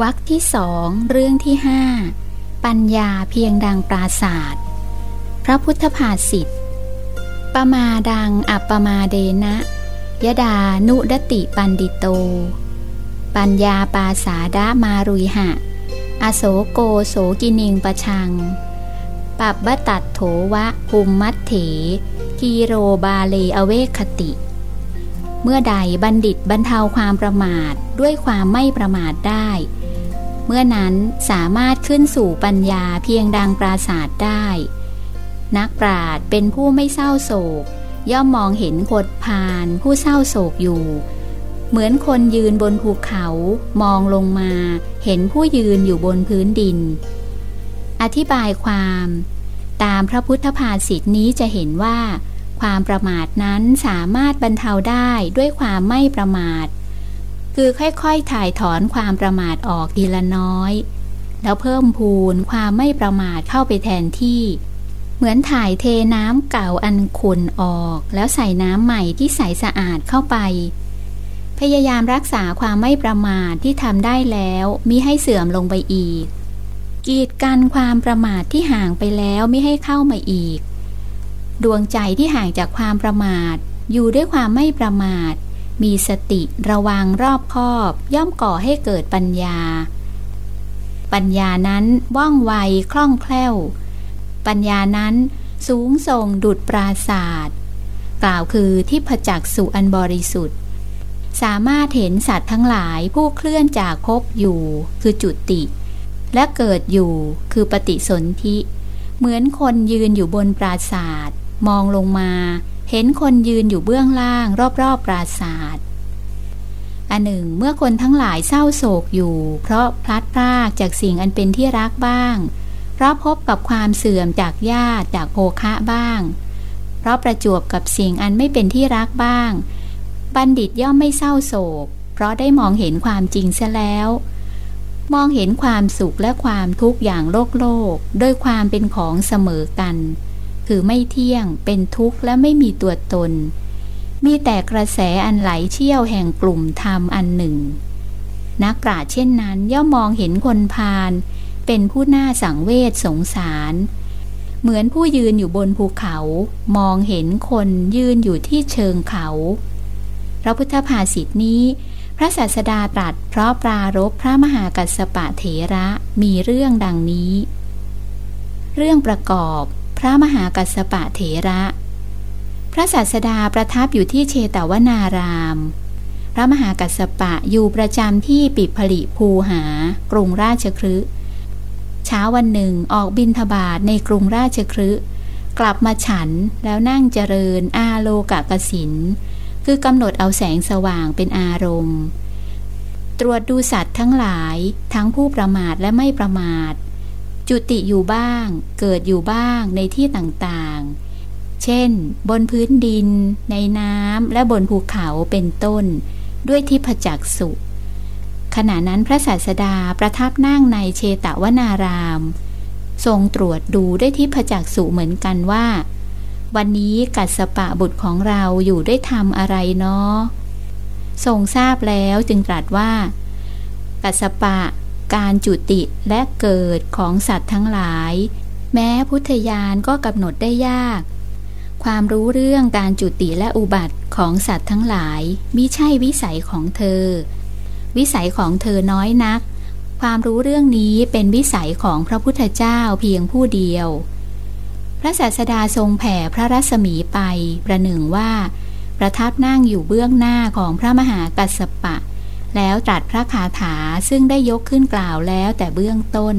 วรรคที่สองเรื่องที่ห้าปัญญาเพียงดังปราสาท พระพุทธภาษิต ปะมาทังอัปปะมาเทนะยะทานุทะติปัณฑิโต ปัญญาปาสาทะมารุยหะ อะโสโกโสกินิง ปะชัง ปัพพะตัฏโฐวะภุมมัฏเฐ ธีโร พาเล อะเวกขะติ เมื่อใดบัณฑิตบรรเทาความประมาทด้วยความไม่ประมาทได้ เมื่อนั้นสามารถขึ้นสู่ปัญญาเพียงดังปราศาสตร์ได้ นักปราดเป็นผู้ไม่เศร้าโศก ย่อมมองเห็นคนพานผู้เศร้าโศกอยู่ เหมือนคนยืนบนภูเขามองลงมา เห็นผู้ยืนอยู่บนพื้นดิน อธิบายความ ตามพระพุทธภาษิตนี้จะเห็นว่า ความประมาทนั้นสามารถบรรเทาได้ด้วยความไม่ประมาท คือค่อยๆถ่ายถอนความประมาทออกทีละน้อย แล้วเพิ่มพูนความไม่ประมาทเข้าไปแทนที่ เหมือนถ่ายเทน้ำเก่าอันขุ่นออก แล้วใส่น้ำใหม่ที่ใสสะอาดเข้าไป พยายามรักษาความไม่ประมาทที่ทำได้แล้วมิให้เสื่อมลงไปอีก กีดกันความประมาทที่ห่างไปแล้วไม่ให้เข้ามาอีก ดวงใจที่ห่างจากความประมาท อยู่ด้วยความไม่ประมาท มีสติระวังรอบคอบ ย่อมก่อให้เกิดปัญญา ปัญญานั้นว่องไวคล่องแคล่ว ปัญญานั้นสูงส่งดุดปราศาสตร์กล่าวคือที่ผจักสุอันบริสุทธิ์ สามารถเห็นสัตว์ทั้งหลายผู้เคลื่อนจากภพอยู่ คือจุติ และเกิดอยู่คือปฏิสนธิ เหมือนคนยืนอยู่บนปราศาสตร์มองลงมา เห็นคนยืนอยู่เบื้องล่าง รอบๆปราศาสตร์อันหนึ่ง เมื่อคนทั้งหลายเศร้าโศกอยู่ เพราะพลัดพรากจากสิ่งอันเป็นที่รักบ้าง เพราะพบกับความเสื่อมจากญาติจากโภคะบ้าง เพราะประจวบกับสิ่งอันไม่เป็นที่รักบ้าง บัณฑิตย่อมไม่เศร้าโศก เพราะได้มองเห็นความจริงเสียแล้ว มองเห็นความสุขและความทุกข์อย่างโลกโลกโดยความเป็นของเสมอกัน คือไม่เที่ยง เป็นทุกข์และไม่มีตัวตน มีแต่กระแสอันไหลเชี่ยวแห่งกลุ่มธรรมอันหนึ่ง นักปราชญ์เช่นนั้นย่อมมองเห็นคนพาลเป็นผู้น่าสังเวชสงสาร เหมือนผู้ยืนอยู่บนภูเขา มองเห็นคนยืนอยู่ที่เชิงเขา พระพุทธภาษิตนี้ พระศาสดาตรัสเพราะปรารบพระมหากัสสปะเถระมีเรื่องดังนี้ เรื่องประกอบ พระมหากัสสปะเถระ พระศาสดาประทับอยู่ที่เชตวนาราม พระมหากัสสปะอยู่ประจำที่ปิผลิภูหากรุงราชคฤห์เช้าวันหนึ่งออกบินทบาทในกรุงราชคฤห์กลับมาฉันแล้วนั่งเจริญอาโลกกสิน คือกำหนดเอาแสงสว่างเป็นอารมณ์ ตรวจดูสัตว์ทั้งหลายทั้งผู้ประมาทและไม่ประมาท จุติอยู่บ้าง เกิดอยู่บ้างในที่ต่างๆ เช่น บนพื้นดิน ในน้ำและบนภูเขาเป็นต้น ด้วยทิพจักสุขณะนั้นพระศาสดาประทับนั่งในเชตวนาราม ทรงตรวจดูด้วยทิพจักสุเหมือนกันว่า วันนี้กัสปะบุตรของเราอยู่ได้ทำอะไรเนาะทรงทราบแล้วจึงตรัสว่า กัสปะ การจุติและเกิดของสัตว์ทั้งหลาย แม้พุทธญาณก็กำหนดได้ยาก ความรู้เรื่องการจุติและอุบัติของสัตว์ทั้งหลายมิใช่วิสัยของเธอ วิสัยของเธอน้อยนัก ความรู้เรื่องนี้เป็นวิสัยของพระพุทธเจ้าเพียงผู้เดียว พระศาสดาทรงแผ่พระรัศมีไปประหนึ่งว่า ประทับนั่งอยู่เบื้องหน้าของพระมหากัสสปะ แล้วตรัสพระคาถาซึ่งได้ยกขึ้นกล่าวแล้วแต่เบื้องต้น